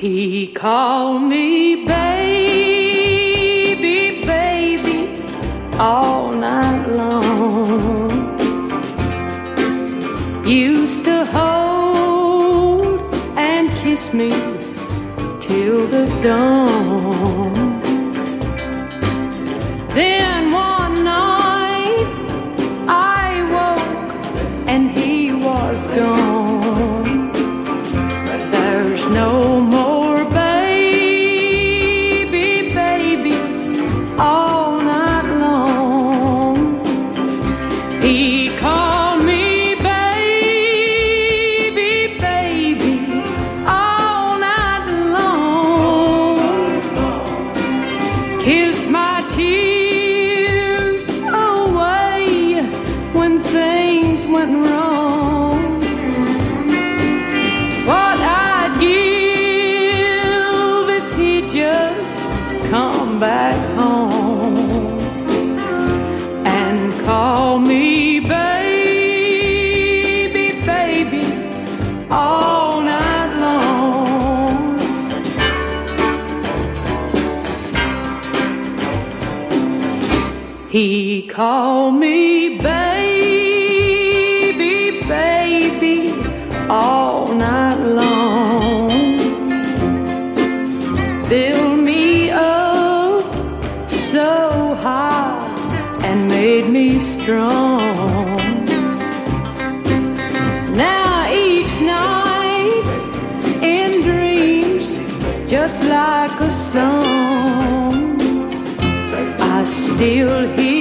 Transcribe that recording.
He called me baby, baby, all night long. Used to hold and kiss me till the dawn. He called me baby, baby, all night long. Kiss my tears away when things went wrong. He called me baby, baby, all night long. Built me up so high and made me strong. Now each night in dreams, just like a song. Still hear